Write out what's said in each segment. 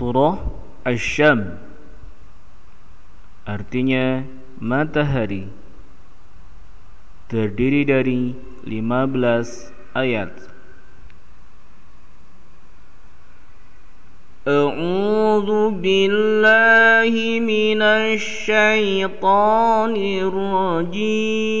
surah Asy-Syam. Artinya matahari. Terdiri dari 15 ayat. A'udzu billahi minasy syaithanir rajim.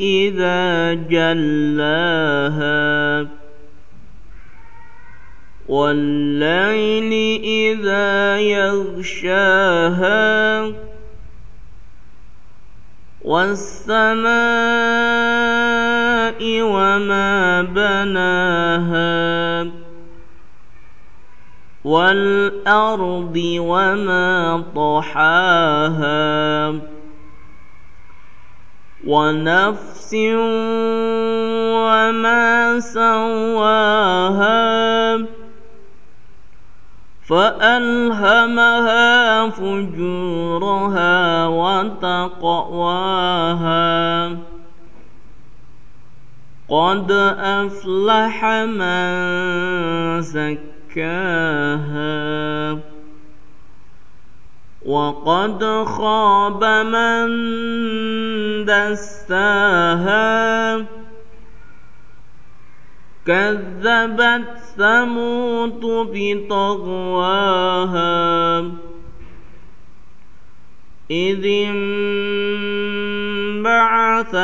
إذا جلاها. والليل إذا يغشاها. والسماء وما بناها. والأرض وما طحاها. ونفس وما سواها فألهمها فجورها وتقواها قد أفلح من زكاها وقد خاب من دساها. كذبت ثمود بطغواها. إذ انبعث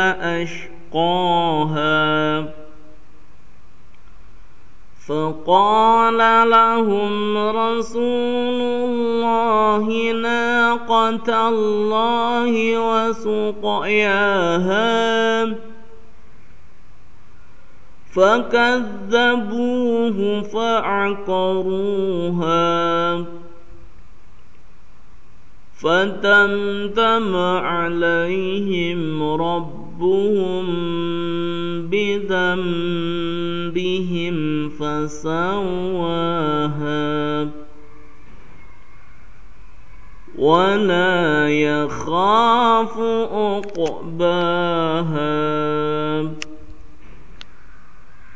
أشقاها. فقال لهم رسول الله ناقة الله وسقياها فكذبوه فعقروها فتمتم عليهم ربهم بذنبهم فسواها ولا يخاف عقباها